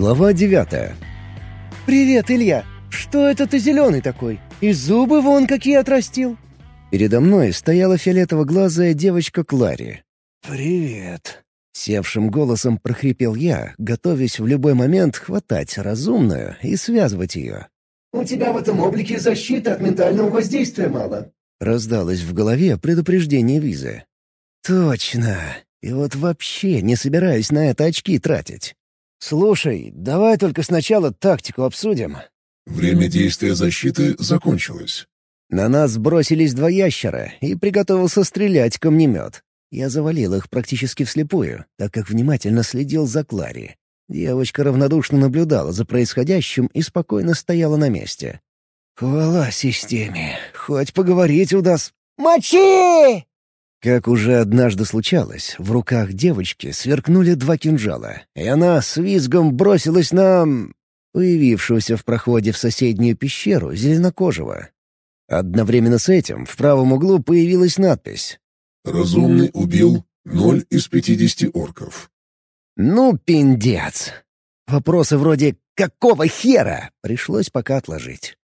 Глава девятая. «Привет, Илья! Что это ты зеленый такой? И зубы вон какие отрастил!» Передо мной стояла фиолетово-глазая девочка Клари. «Привет!» — севшим голосом прохрипел я, готовясь в любой момент хватать разумную и связывать ее. «У тебя в этом облике защиты от ментального воздействия мало», — раздалось в голове предупреждение визы. «Точно! И вот вообще не собираюсь на это очки тратить. Слушай, давай только сначала тактику обсудим». Время действия защиты закончилось. На нас бросились два ящера, и приготовился стрелять камнемет. Я завалил их практически вслепую, так как внимательно следил за Клари. Девочка равнодушно наблюдала за происходящим и спокойно стояла на месте. «Хвала системе! Хоть поговорить удастся!» «Мочи!» Как уже однажды случалось, в руках девочки сверкнули два кинжала, и она с визгом бросилась на... появившегося в проходе в соседнюю пещеру зеленокожего. Одновременно с этим в правом углу появилась надпись «Разумный убил ноль из пятидесяти орков». «Ну, пиндец!» Вопросы вроде «какого хера?» пришлось пока отложить.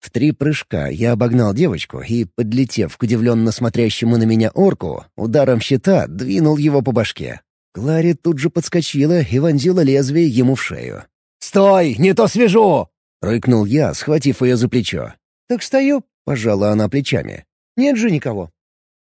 В три прыжка я обогнал девочку и, подлетев к удивленно смотрящему на меня орку, ударом щита двинул его по башке. Клари тут же подскочила и вонзила лезвие ему в шею. «Стой! Не то свяжу!» — рыкнул я, схватив ее за плечо. «Так стою!» — пожала она плечами. «Нет же никого!»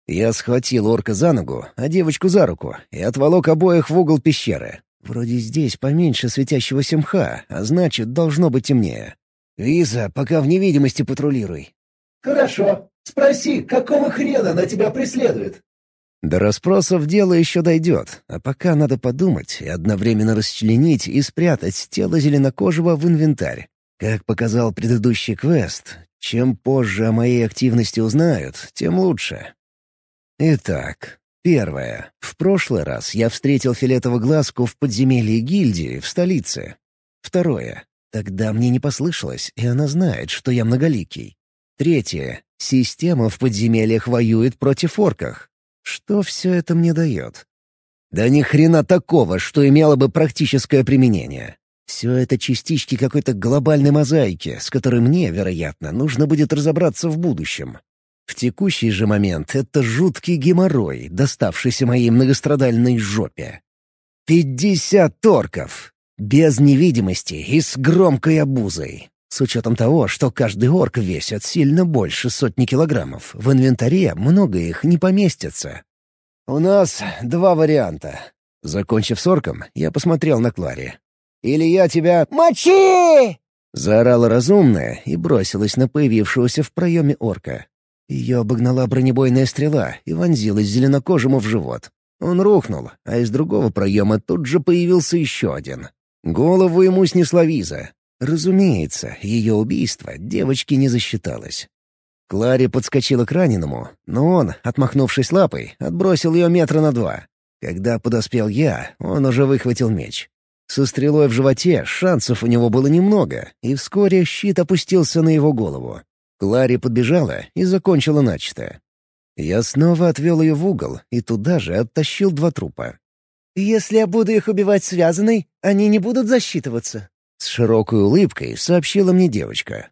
Я схватил орка за ногу, а девочку за руку, и отволок обоих в угол пещеры. Вроде здесь поменьше светящегося мха, а значит, должно быть темнее. «Виза, пока в невидимости патрулируй». «Хорошо. Спроси, какого хрена она тебя преследует?» До расспросов дело еще дойдет, а пока надо подумать и одновременно расчленить и спрятать тело зеленокожего в инвентарь. Как показал предыдущий квест, чем позже о моей активности узнают, тем лучше. Итак, первое. В прошлый раз я встретил фиолетовую глазку в подземелье гильдии в столице. Второе. Тогда мне не послышалось, и она знает, что я многоликий. Третье. Система в подземельях воюет против орках. Что все это мне дает? Да ни хрена такого, что имело бы практическое применение. Все это частички какой-то глобальной мозаики, с которой мне, вероятно, нужно будет разобраться в будущем. В текущий же момент это жуткий геморрой, доставшийся моей многострадальной жопе. Пятьдесят торков! Без невидимости и с громкой обузой. С учетом того, что каждый орк весит сильно больше сотни килограммов, в инвентаре много их не поместится. «У нас два варианта». Закончив с орком, я посмотрел на Клари. «Или я тебя...» «Мочи!» Заорала разумная и бросилась на появившегося в проеме орка. Ее обогнала бронебойная стрела и вонзилась зеленокожему в живот. Он рухнул, а из другого проема тут же появился еще один. Голову ему снесла виза. Разумеется, ее убийство девочки не засчиталось. Клари подскочила к раненому, но он, отмахнувшись лапой, отбросил ее метра на два. Когда подоспел я, он уже выхватил меч. Со стрелой в животе шансов у него было немного, и вскоре щит опустился на его голову. Клари подбежала и закончила начатое. Я снова отвел ее в угол и туда же оттащил два трупа. «Если я буду их убивать связанной, они не будут засчитываться», — с широкой улыбкой сообщила мне девочка.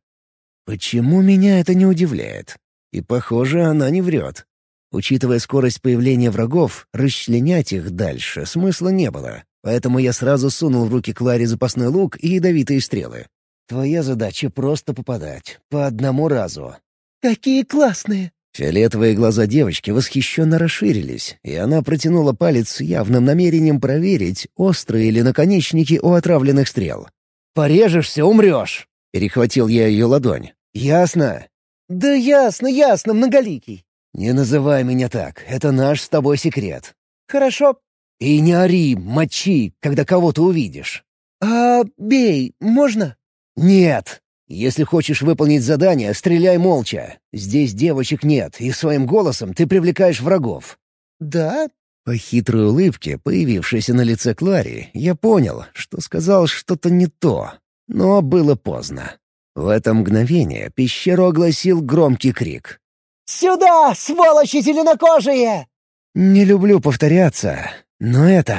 «Почему меня это не удивляет? И, похоже, она не врет. Учитывая скорость появления врагов, расчленять их дальше смысла не было, поэтому я сразу сунул в руки Кларе запасной лук и ядовитые стрелы. Твоя задача — просто попадать, по одному разу». «Какие классные!» Фиолетовые глаза девочки восхищенно расширились, и она протянула палец с явным намерением проверить, острые ли наконечники у отравленных стрел. «Порежешься — умрешь!» — перехватил я ее ладонь. «Ясно?» «Да ясно, ясно, многоликий!» «Не называй меня так, это наш с тобой секрет». «Хорошо». «И не ори, мочи, когда кого-то увидишь». «А бей, можно?» «Нет!» Если хочешь выполнить задание, стреляй молча. Здесь девочек нет, и своим голосом ты привлекаешь врагов». «Да?» По хитрой улыбке, появившейся на лице Клари, я понял, что сказал что-то не то. Но было поздно. В это мгновение пещеру огласил громкий крик. «Сюда, сволочи зеленокожие!» Не люблю повторяться, но это...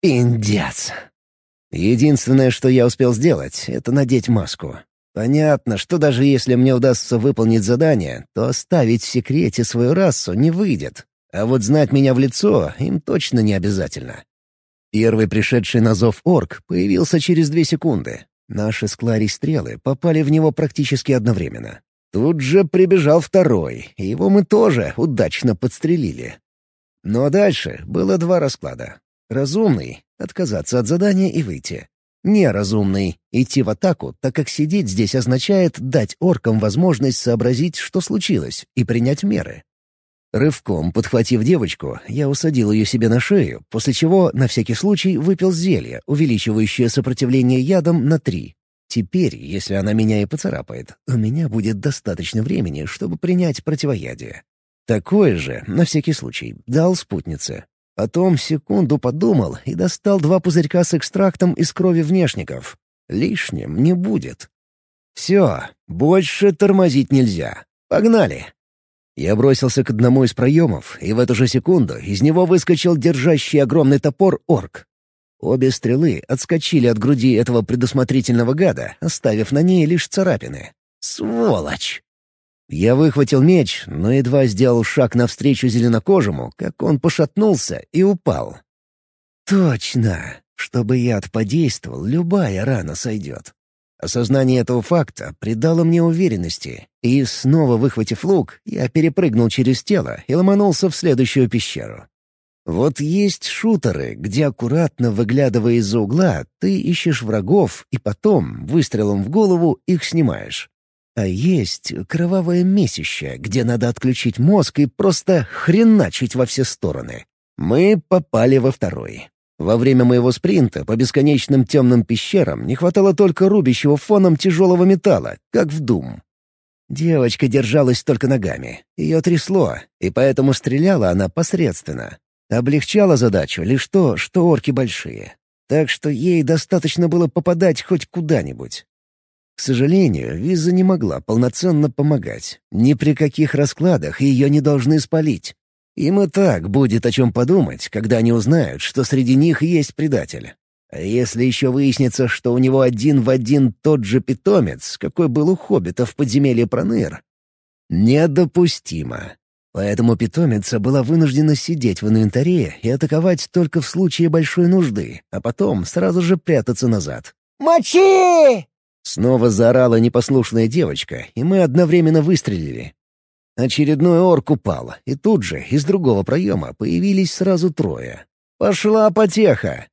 пиндец. Единственное, что я успел сделать, — это надеть маску. Понятно, что даже если мне удастся выполнить задание, то оставить в секрете свою расу не выйдет. А вот знать меня в лицо им точно не обязательно. Первый пришедший на зов орк появился через две секунды. Наши с Кларей стрелы попали в него практически одновременно. Тут же прибежал второй, его мы тоже удачно подстрелили. Но дальше было два расклада. Разумный — отказаться от задания и выйти. Неразумный — идти в атаку, так как сидеть здесь означает дать оркам возможность сообразить, что случилось, и принять меры. Рывком подхватив девочку, я усадил ее себе на шею, после чего, на всякий случай, выпил зелье, увеличивающее сопротивление ядом на три. Теперь, если она меня и поцарапает, у меня будет достаточно времени, чтобы принять противоядие. Такое же, на всякий случай, дал спутнице. Потом секунду подумал и достал два пузырька с экстрактом из крови внешников. Лишним не будет. Все, больше тормозить нельзя. Погнали. Я бросился к одному из проемов, и в эту же секунду из него выскочил держащий огромный топор орк. Обе стрелы отскочили от груди этого предусмотрительного гада, оставив на ней лишь царапины. Сволочь! Я выхватил меч, но едва сделал шаг навстречу зеленокожему, как он пошатнулся и упал. Точно! Чтобы яд подействовал, любая рана сойдет. Осознание этого факта придало мне уверенности, и, снова выхватив лук, я перепрыгнул через тело и ломанулся в следующую пещеру. Вот есть шутеры, где аккуратно выглядывая из-за угла, ты ищешь врагов и потом, выстрелом в голову, их снимаешь. А есть кровавое месище, где надо отключить мозг и просто хреначить во все стороны. Мы попали во второй. Во время моего спринта по бесконечным темным пещерам не хватало только рубящего фоном тяжелого металла, как в Дум. Девочка держалась только ногами. Ее трясло, и поэтому стреляла она посредственно. Облегчало задачу лишь то, что орки большие. Так что ей достаточно было попадать хоть куда-нибудь. К сожалению, Виза не могла полноценно помогать. Ни при каких раскладах ее не должны спалить. Им и так будет о чем подумать, когда они узнают, что среди них есть предатель. А если еще выяснится, что у него один в один тот же питомец, какой был у хоббита в подземелье Проныр? Недопустимо. Поэтому питомица была вынуждена сидеть в инвентаре и атаковать только в случае большой нужды, а потом сразу же прятаться назад. «Мочи!» Снова заорала непослушная девочка, и мы одновременно выстрелили. Очередной орк упал, и тут же из другого проема появились сразу трое. «Пошла потеха!»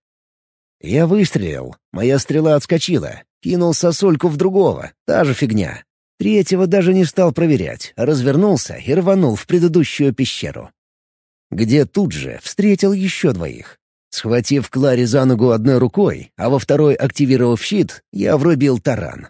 Я выстрелил, моя стрела отскочила, кинул сосульку в другого, та же фигня. Третьего даже не стал проверять, а развернулся и рванул в предыдущую пещеру. Где тут же встретил еще двоих. Схватив Клари за ногу одной рукой, а во второй активировав щит, я врубил таран.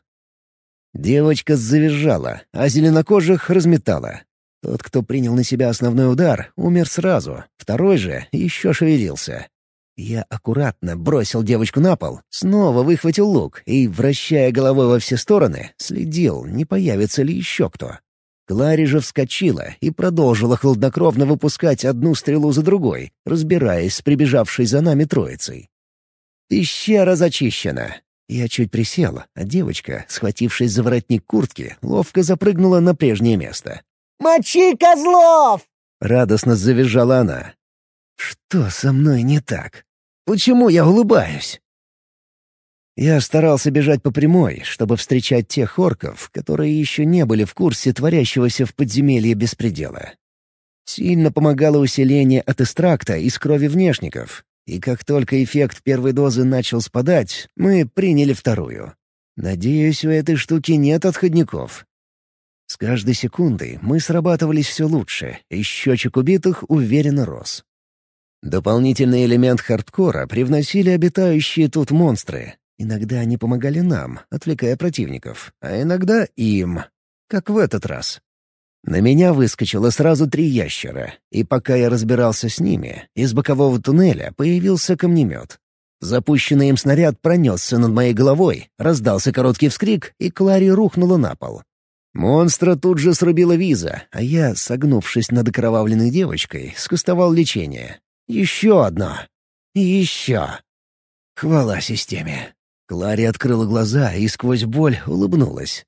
Девочка завизжала, а зеленокожих разметала. Тот, кто принял на себя основной удар, умер сразу, второй же еще шевелился. Я аккуратно бросил девочку на пол, снова выхватил лук и, вращая головой во все стороны, следил, не появится ли еще кто. Клари же вскочила и продолжила хладнокровно выпускать одну стрелу за другой, разбираясь с прибежавшей за нами троицей. Пещера зачищена. Я чуть присел, а девочка, схватившись за воротник куртки, ловко запрыгнула на прежнее место. «Мочи козлов!» — радостно завизжала она. «Что со мной не так? Почему я улыбаюсь?» Я старался бежать по прямой, чтобы встречать тех орков, которые еще не были в курсе творящегося в подземелье беспредела. Сильно помогало усиление от эстракта из крови внешников, и как только эффект первой дозы начал спадать, мы приняли вторую. Надеюсь, у этой штуки нет отходников. С каждой секундой мы срабатывались все лучше, и счетчик убитых уверенно рос. Дополнительный элемент хардкора привносили обитающие тут монстры. Иногда они помогали нам, отвлекая противников, а иногда им, как в этот раз. На меня выскочило сразу три ящера, и пока я разбирался с ними, из бокового туннеля появился камнемет. Запущенный им снаряд пронесся над моей головой, раздался короткий вскрик, и Клари рухнула на пол. Монстра тут же срубила виза, а я, согнувшись над окровавленной девочкой, скостовал лечение. Еще одно. Еще. Хвала системе. Клари открыла глаза и сквозь боль улыбнулась.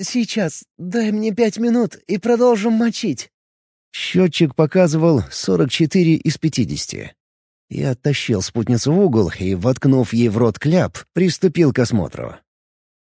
«Сейчас. Дай мне пять минут и продолжим мочить». Счетчик показывал 44 из 50. Я оттащил спутницу в угол и, воткнув ей в рот кляп, приступил к осмотру.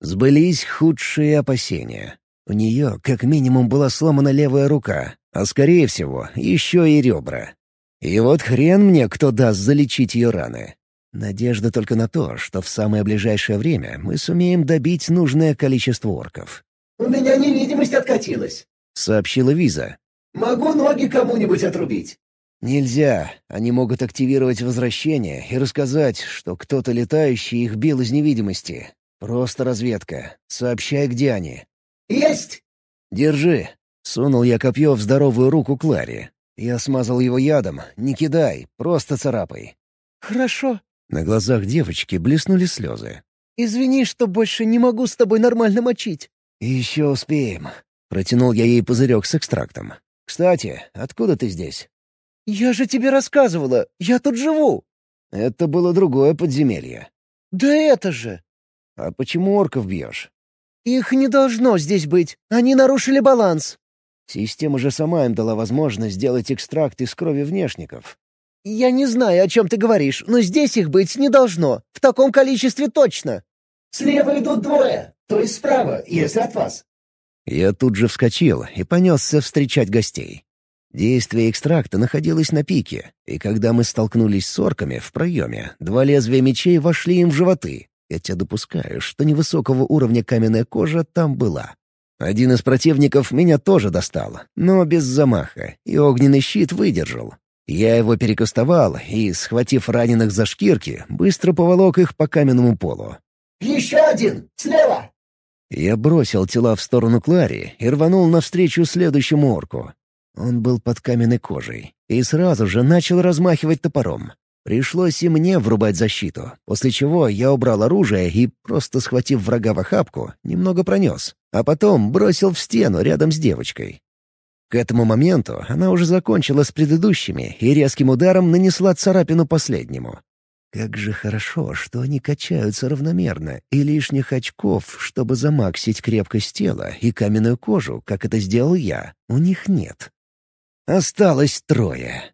Сбылись худшие опасения. У нее, как минимум, была сломана левая рука, а, скорее всего, еще и ребра. И вот хрен мне, кто даст залечить ее раны. Надежда только на то, что в самое ближайшее время мы сумеем добить нужное количество орков. «У меня невидимость откатилась», — сообщила Виза. «Могу ноги кому-нибудь отрубить». «Нельзя. Они могут активировать возвращение и рассказать, что кто-то летающий их бил из невидимости. Просто разведка. Сообщай, где они». «Есть!» «Держи». Сунул я копье в здоровую руку Клари. Я смазал его ядом. Не кидай, просто царапай. «Хорошо». На глазах девочки блеснули слезы. «Извини, что больше не могу с тобой нормально мочить». «Еще успеем». Протянул я ей пузырек с экстрактом. «Кстати, откуда ты здесь?» «Я же тебе рассказывала, я тут живу». «Это было другое подземелье». «Да это же!» «А почему орков бьешь?» «Их не должно здесь быть. Они нарушили баланс». Система же сама им дала возможность сделать экстракт из крови внешников. «Я не знаю, о чем ты говоришь, но здесь их быть не должно. В таком количестве точно». «Слева идут двое, то есть справа, если от вас». Я тут же вскочил и понесся встречать гостей. Действие экстракта находилось на пике, и когда мы столкнулись с орками в проеме, два лезвия мечей вошли им в животы, хотя допускаю, что невысокого уровня каменная кожа там была. Один из противников меня тоже достал, но без замаха, и огненный щит выдержал. Я его перекастовал и, схватив раненых за шкирки, быстро поволок их по каменному полу. «Еще один! Слева!» Я бросил тела в сторону Клари и рванул навстречу следующему орку. Он был под каменной кожей и сразу же начал размахивать топором. Пришлось и мне врубать защиту, после чего я убрал оружие и, просто схватив врага в охапку, немного пронес, а потом бросил в стену рядом с девочкой. К этому моменту она уже закончила с предыдущими и резким ударом нанесла царапину последнему. Как же хорошо, что они качаются равномерно, и лишних очков, чтобы замаксить крепкость тела и каменную кожу, как это сделал я, у них нет. Осталось трое.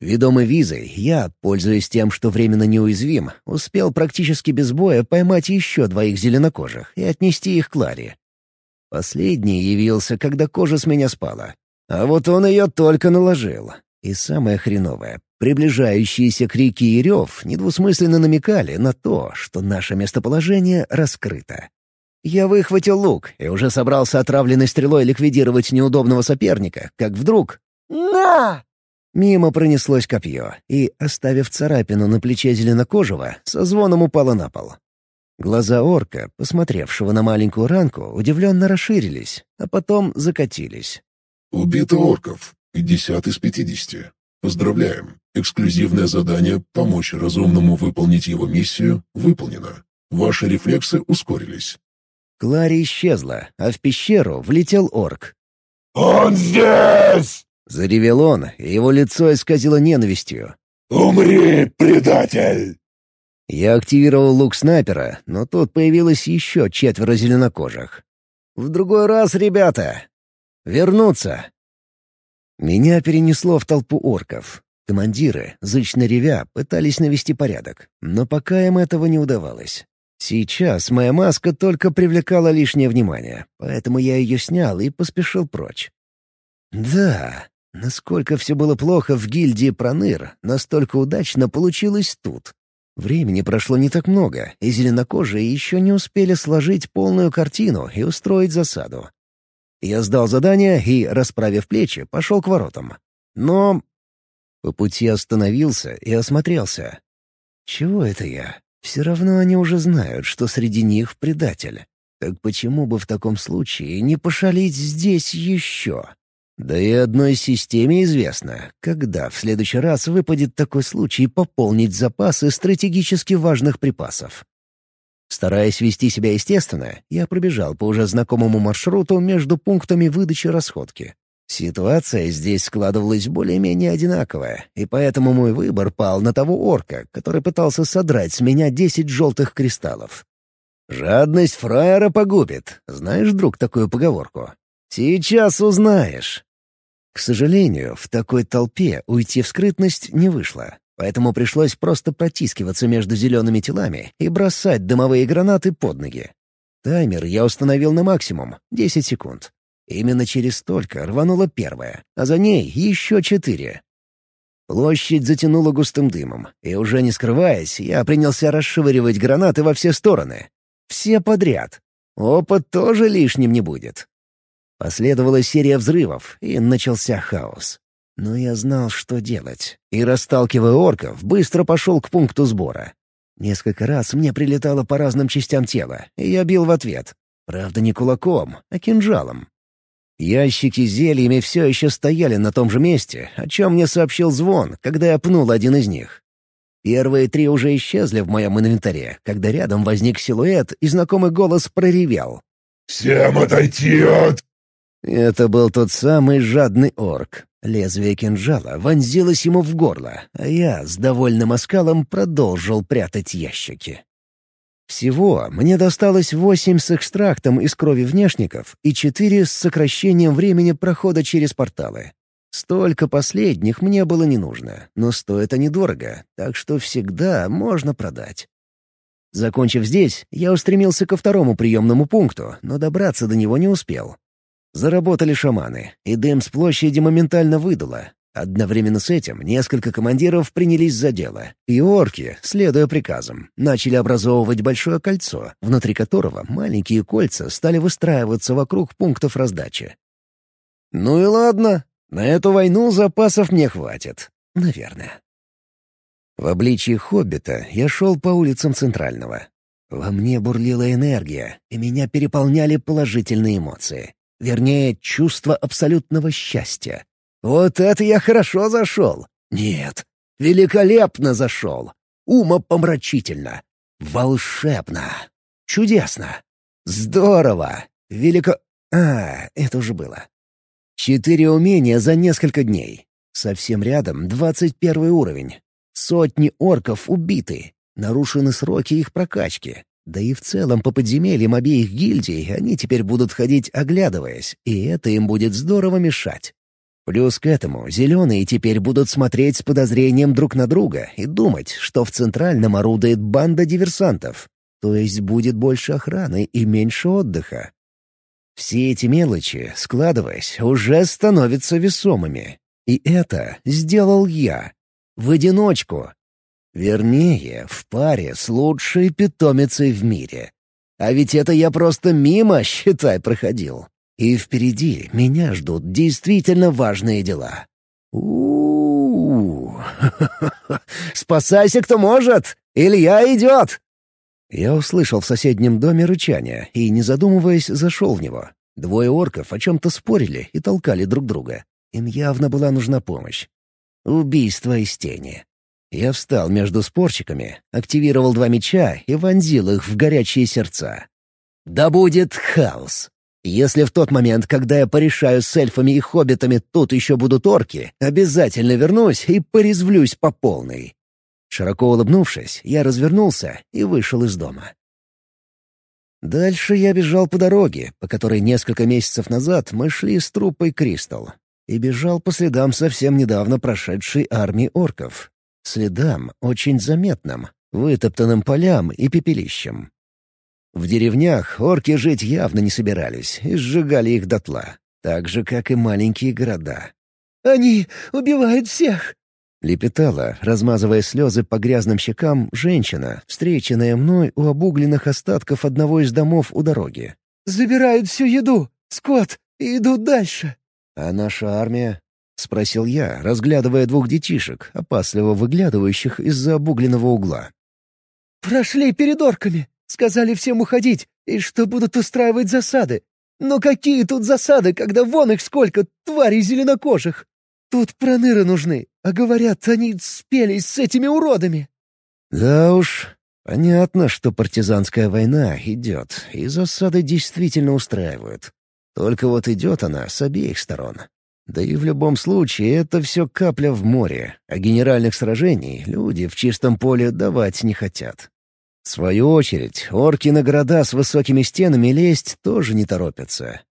Ведомый визой, я, пользуясь тем, что временно неуязвим, успел практически без боя поймать еще двоих зеленокожих и отнести их к Ларе. Последний явился, когда кожа с меня спала. А вот он ее только наложил. И самое хреновое, приближающиеся крики и рев недвусмысленно намекали на то, что наше местоположение раскрыто. Я выхватил лук и уже собрался отравленной стрелой ликвидировать неудобного соперника, как вдруг... «На!» Мимо пронеслось копье, и, оставив царапину на плече зеленокожего, со звоном упало на пол. Глаза орка, посмотревшего на маленькую ранку, удивленно расширились, а потом закатились. Убито орков. 50 из 50. Поздравляем. Эксклюзивное задание «Помочь разумному выполнить его миссию» выполнено. Ваши рефлексы ускорились. Клари исчезла, а в пещеру влетел орк. «Он здесь!» Заревел он, и его лицо исказило ненавистью. «Умри, предатель!» Я активировал лук снайпера, но тут появилось еще четверо зеленокожих. «В другой раз, ребята! Вернуться!» Меня перенесло в толпу орков. Командиры, зычно ревя, пытались навести порядок, но пока им этого не удавалось. Сейчас моя маска только привлекала лишнее внимание, поэтому я ее снял и поспешил прочь. Да, Насколько все было плохо в гильдии Проныр, настолько удачно получилось тут. Времени прошло не так много, и зеленокожие еще не успели сложить полную картину и устроить засаду. Я сдал задание и, расправив плечи, пошел к воротам. Но по пути остановился и осмотрелся. Чего это я? Все равно они уже знают, что среди них предатель. Так почему бы в таком случае не пошалить здесь еще? Да и одной системе известно, когда в следующий раз выпадет такой случай пополнить запасы стратегически важных припасов. Стараясь вести себя естественно, я пробежал по уже знакомому маршруту между пунктами выдачи расходки. Ситуация здесь складывалась более-менее одинаковая, и поэтому мой выбор пал на того орка, который пытался содрать с меня десять желтых кристаллов. «Жадность фраера погубит. Знаешь, друг, такую поговорку?» «Сейчас узнаешь». К сожалению, в такой толпе уйти в скрытность не вышло, поэтому пришлось просто протискиваться между зелеными телами и бросать дымовые гранаты под ноги. Таймер я установил на максимум — 10 секунд. Именно через столько рванула первая, а за ней еще четыре. Площадь затянула густым дымом, и уже не скрываясь, я принялся расшвыривать гранаты во все стороны. Все подряд. Опыт тоже лишним не будет. Последовала серия взрывов, и начался хаос. Но я знал, что делать, и, расталкивая орков, быстро пошел к пункту сбора. Несколько раз мне прилетало по разным частям тела, и я бил в ответ. Правда, не кулаком, а кинжалом. Ящики с зельями все еще стояли на том же месте, о чем мне сообщил звон, когда я пнул один из них. Первые три уже исчезли в моем инвентаре, когда рядом возник силуэт, и знакомый голос проревел. «Всем отойти от...» Это был тот самый жадный орк. Лезвие кинжала вонзилось ему в горло, а я с довольным оскалом продолжил прятать ящики. Всего мне досталось восемь с экстрактом из крови внешников и четыре с сокращением времени прохода через порталы. Столько последних мне было не нужно, но стоит они дорого, так что всегда можно продать. Закончив здесь, я устремился ко второму приемному пункту, но добраться до него не успел. Заработали шаманы, и дым с площади моментально выдуло, Одновременно с этим несколько командиров принялись за дело, и орки, следуя приказам, начали образовывать большое кольцо, внутри которого маленькие кольца стали выстраиваться вокруг пунктов раздачи. «Ну и ладно, на эту войну запасов мне хватит. Наверное». В обличии хоббита я шел по улицам Центрального. Во мне бурлила энергия, и меня переполняли положительные эмоции. Вернее, чувство абсолютного счастья. Вот это я хорошо зашел. Нет, великолепно зашел. Умопомрачительно. Волшебно. Чудесно. Здорово. Велико... А, это уже было. Четыре умения за несколько дней. Совсем рядом двадцать первый уровень. Сотни орков убиты. Нарушены сроки их прокачки. Да и в целом по подземельям обеих гильдий они теперь будут ходить оглядываясь, и это им будет здорово мешать. Плюс к этому зеленые теперь будут смотреть с подозрением друг на друга и думать, что в Центральном орудует банда диверсантов. То есть будет больше охраны и меньше отдыха. Все эти мелочи, складываясь, уже становятся весомыми. И это сделал я. В одиночку. Вернее, в паре с лучшей питомицей в мире. А ведь это я просто мимо, считай, проходил. И впереди меня ждут действительно важные дела. у Спасайся, кто может! Илья идет!» Я услышал в соседнем доме рычание и, не задумываясь, зашел в него. Двое орков о чем-то спорили и толкали друг друга. Им явно была нужна помощь. Убийство из тени. Я встал между спорщиками, активировал два меча и вонзил их в горячие сердца. «Да будет хаос!» Если в тот момент, когда я порешаю с эльфами и хоббитами, тут еще будут орки, обязательно вернусь и порезвлюсь по полной. Широко улыбнувшись, я развернулся и вышел из дома. Дальше я бежал по дороге, по которой несколько месяцев назад мы шли с труппой Кристал, и бежал по следам совсем недавно прошедшей армии орков. Следам очень заметным, вытоптанным полям и пепелищем. В деревнях орки жить явно не собирались и сжигали их дотла, так же, как и маленькие города. «Они убивают всех!» — лепетала, размазывая слезы по грязным щекам, женщина, встреченная мной у обугленных остатков одного из домов у дороги. «Забирают всю еду, скот, и идут дальше». «А наша армия?» — спросил я, разглядывая двух детишек, опасливо выглядывающих из-за обугленного угла. «Прошли перед орками. Сказали всем уходить, и что будут устраивать засады. Но какие тут засады, когда вон их сколько, тварей зеленокожих? Тут проныры нужны, а говорят, они спелись с этими уродами. Да уж, понятно, что партизанская война идет, и засады действительно устраивают. Только вот идет она с обеих сторон. Да и в любом случае это все капля в море, а генеральных сражений люди в чистом поле давать не хотят. В свою очередь, орки на города с высокими стенами лезть тоже не торопятся.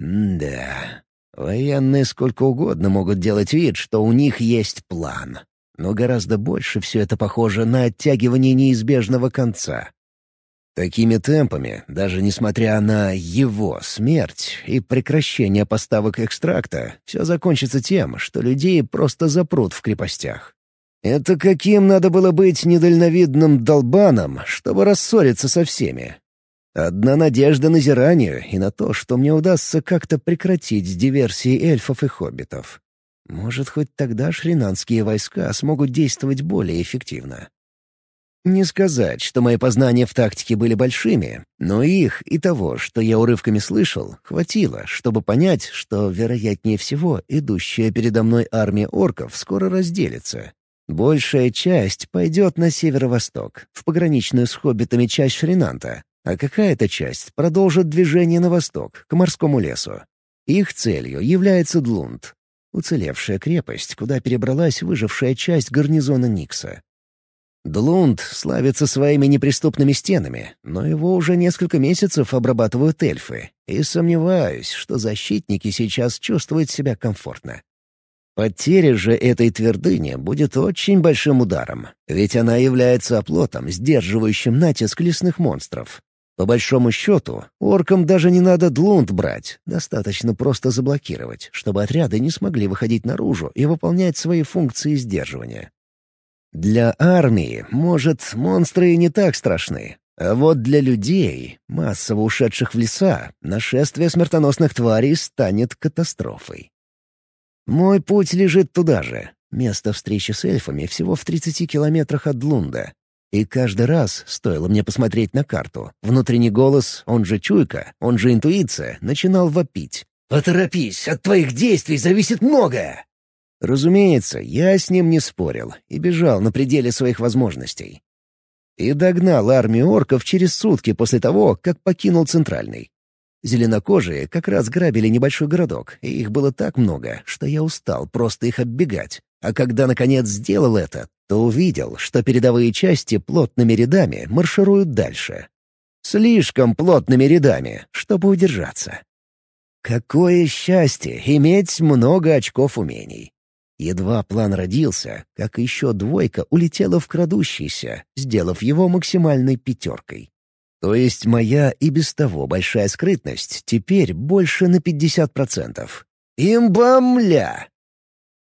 М да, военные сколько угодно могут делать вид, что у них есть план. Но гораздо больше все это похоже на оттягивание неизбежного конца. Такими темпами, даже несмотря на его смерть и прекращение поставок экстракта, все закончится тем, что людей просто запрут в крепостях. Это каким надо было быть недальновидным долбаном, чтобы рассориться со всеми? Одна надежда на Зиранию и на то, что мне удастся как-то прекратить диверсии эльфов и хоббитов. Может, хоть тогда шринанские войска смогут действовать более эффективно. Не сказать, что мои познания в тактике были большими, но их и того, что я урывками слышал, хватило, чтобы понять, что, вероятнее всего, идущая передо мной армия орков скоро разделится. Большая часть пойдет на северо-восток, в пограничную с хоббитами часть Шринанта, а какая-то часть продолжит движение на восток, к морскому лесу. Их целью является Длунд, уцелевшая крепость, куда перебралась выжившая часть гарнизона Никса. Длунд славится своими неприступными стенами, но его уже несколько месяцев обрабатывают эльфы, и сомневаюсь, что защитники сейчас чувствуют себя комфортно. Потеря же этой твердыни будет очень большим ударом, ведь она является оплотом, сдерживающим натиск лесных монстров. По большому счету, оркам даже не надо длунд брать, достаточно просто заблокировать, чтобы отряды не смогли выходить наружу и выполнять свои функции сдерживания. Для армии, может, монстры и не так страшны. А вот для людей, массово ушедших в леса, нашествие смертоносных тварей станет катастрофой. Мой путь лежит туда же. Место встречи с эльфами всего в 30 километрах от Лунда. И каждый раз, стоило мне посмотреть на карту, внутренний голос, он же чуйка, он же интуиция, начинал вопить. «Поторопись, от твоих действий зависит многое!» Разумеется, я с ним не спорил и бежал на пределе своих возможностей. И догнал армию орков через сутки после того, как покинул Центральный. Зеленокожие как раз грабили небольшой городок, и их было так много, что я устал просто их оббегать. А когда, наконец, сделал это, то увидел, что передовые части плотными рядами маршируют дальше. Слишком плотными рядами, чтобы удержаться. Какое счастье иметь много очков умений. Едва план родился, как еще двойка улетела в крадущийся, сделав его максимальной пятеркой. То есть моя и без того большая скрытность теперь больше на 50%. Имбамля!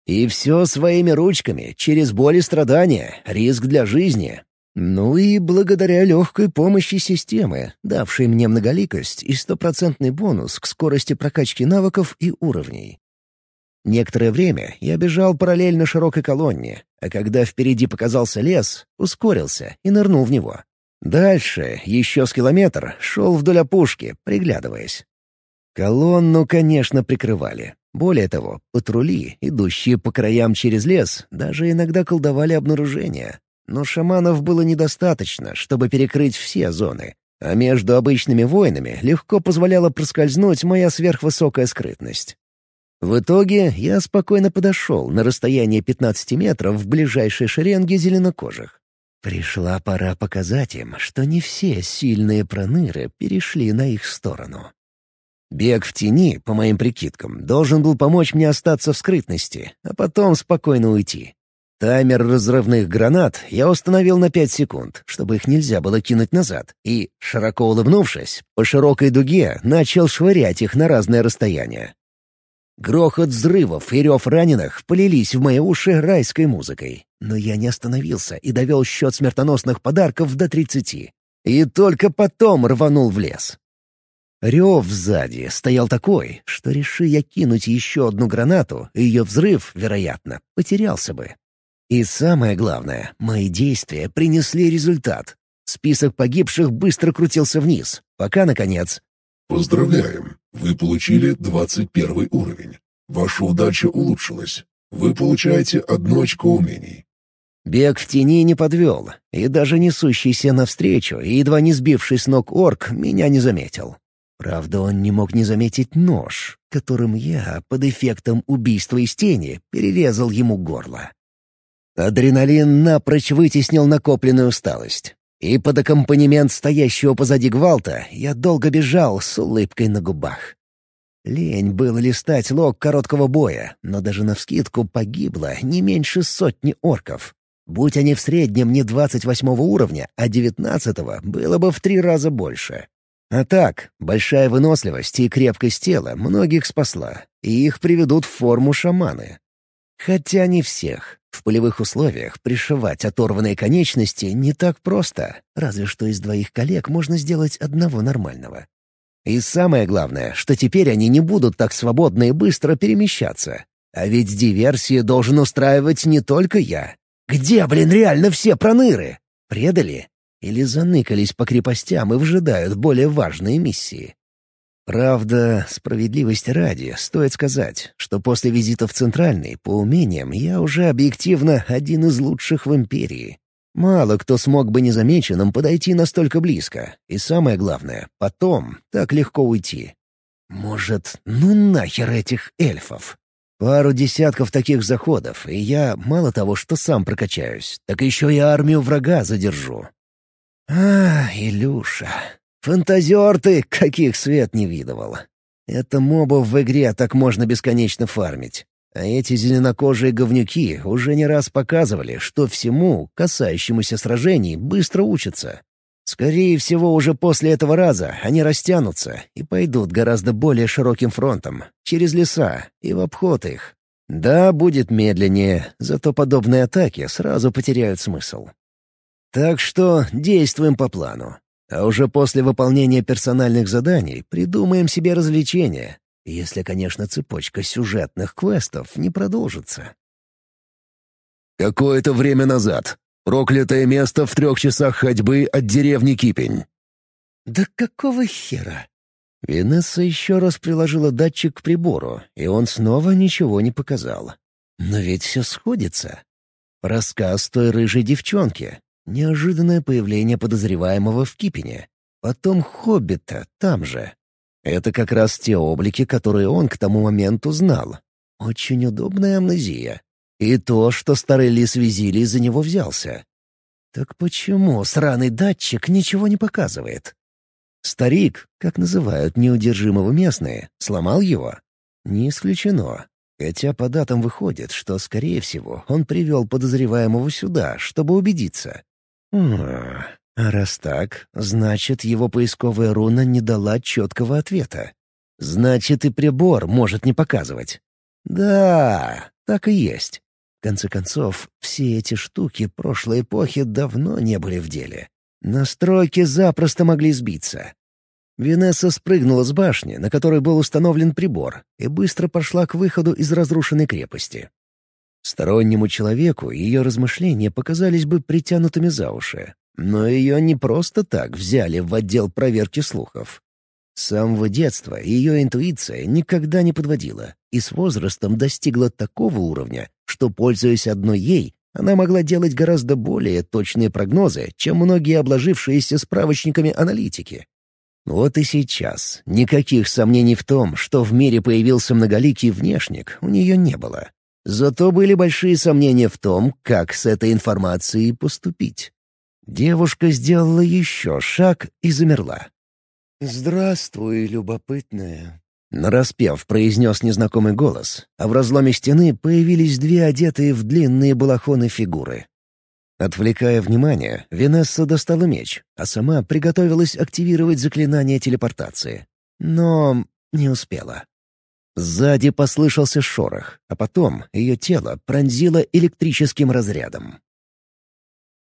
И все своими ручками, через боль и страдания, риск для жизни. Ну и благодаря легкой помощи системы, давшей мне многоликость и стопроцентный бонус к скорости прокачки навыков и уровней. Некоторое время я бежал параллельно широкой колонне, а когда впереди показался лес, ускорился и нырнул в него. Дальше, еще с километр, шел вдоль опушки, приглядываясь. Колонну, конечно, прикрывали. Более того, патрули, идущие по краям через лес, даже иногда колдовали обнаружение. Но шаманов было недостаточно, чтобы перекрыть все зоны, а между обычными воинами легко позволяла проскользнуть моя сверхвысокая скрытность. В итоге я спокойно подошел на расстояние 15 метров в ближайшей шеренге зеленокожих. Пришла пора показать им, что не все сильные проныры перешли на их сторону. Бег в тени, по моим прикидкам, должен был помочь мне остаться в скрытности, а потом спокойно уйти. Таймер разрывных гранат я установил на 5 секунд, чтобы их нельзя было кинуть назад, и, широко улыбнувшись, по широкой дуге начал швырять их на разное расстояние. Грохот взрывов и рев раненых полились в мои уши райской музыкой. Но я не остановился и довел счет смертоносных подарков до тридцати. И только потом рванул в лес. Рев сзади стоял такой, что, реши я кинуть еще одну гранату, ее взрыв, вероятно, потерялся бы. И самое главное, мои действия принесли результат. Список погибших быстро крутился вниз, пока, наконец... «Поздравляем! Вы получили 21 уровень. Ваша удача улучшилась. Вы получаете одно очко умений. Бег в тени не подвел, и даже несущийся навстречу и едва не сбивший с ног орк меня не заметил. Правда, он не мог не заметить нож, которым я, под эффектом убийства из тени, перерезал ему горло. Адреналин напрочь вытеснил накопленную усталость. И под аккомпанемент стоящего позади гвалта я долго бежал с улыбкой на губах. Лень было листать лог короткого боя, но даже навскидку погибло не меньше сотни орков. Будь они в среднем не двадцать восьмого уровня, а девятнадцатого, было бы в три раза больше. А так, большая выносливость и крепкость тела многих спасла, и их приведут в форму шаманы. Хотя не всех. В полевых условиях пришивать оторванные конечности не так просто, разве что из двоих коллег можно сделать одного нормального. И самое главное, что теперь они не будут так свободно и быстро перемещаться. А ведь диверсию должен устраивать не только я. Где, блин, реально все проныры? Предали? Или заныкались по крепостям и вжидают более важные миссии? Правда, справедливости ради, стоит сказать, что после визита в Центральный, по умениям, я уже объективно один из лучших в Империи. Мало кто смог бы незамеченным подойти настолько близко, и самое главное, потом так легко уйти. Может, ну нахер этих эльфов? Пару десятков таких заходов, и я мало того, что сам прокачаюсь, так еще и армию врага задержу. А, Илюша, фантазер ты, каких свет не видывал. Это мобов в игре так можно бесконечно фармить. А эти зеленокожие говнюки уже не раз показывали, что всему, касающемуся сражений, быстро учатся. Скорее всего, уже после этого раза они растянутся и пойдут гораздо более широким фронтом, через леса и в обход их. Да, будет медленнее, зато подобные атаки сразу потеряют смысл. Так что действуем по плану. А уже после выполнения персональных заданий придумаем себе развлечения, если, конечно, цепочка сюжетных квестов не продолжится. Какое-то время назад. Проклятое место в трех часах ходьбы от деревни Кипень. «Да какого хера?» Венесса еще раз приложила датчик к прибору, и он снова ничего не показал. Но ведь все сходится. Рассказ той рыжей девчонки, Неожиданное появление подозреваемого в Кипине. Потом Хоббита там же. Это как раз те облики, которые он к тому моменту знал. Очень удобная амнезия. И то, что старый лис Визилий за него взялся. Так почему сраный датчик ничего не показывает? Старик, как называют неудержимого местные, сломал его? Не исключено. Хотя по датам выходит, что, скорее всего, он привел подозреваемого сюда, чтобы убедиться. А раз так, значит, его поисковая руна не дала четкого ответа. Значит, и прибор может не показывать. Да, так и есть. В конце концов, все эти штуки прошлой эпохи давно не были в деле. Настройки запросто могли сбиться. Венесса спрыгнула с башни, на которой был установлен прибор, и быстро пошла к выходу из разрушенной крепости. Стороннему человеку ее размышления показались бы притянутыми за уши. Но ее не просто так взяли в отдел проверки слухов. С самого детства ее интуиция никогда не подводила и с возрастом достигла такого уровня, что, пользуясь одной ей, она могла делать гораздо более точные прогнозы, чем многие обложившиеся справочниками аналитики. Вот и сейчас никаких сомнений в том, что в мире появился многоликий внешник, у нее не было. Зато были большие сомнения в том, как с этой информацией поступить. Девушка сделала еще шаг и замерла. «Здравствуй, любопытная», — нараспев произнес незнакомый голос, а в разломе стены появились две одетые в длинные балахоны фигуры. Отвлекая внимание, Венесса достала меч, а сама приготовилась активировать заклинание телепортации. Но не успела. Сзади послышался шорох, а потом ее тело пронзило электрическим разрядом.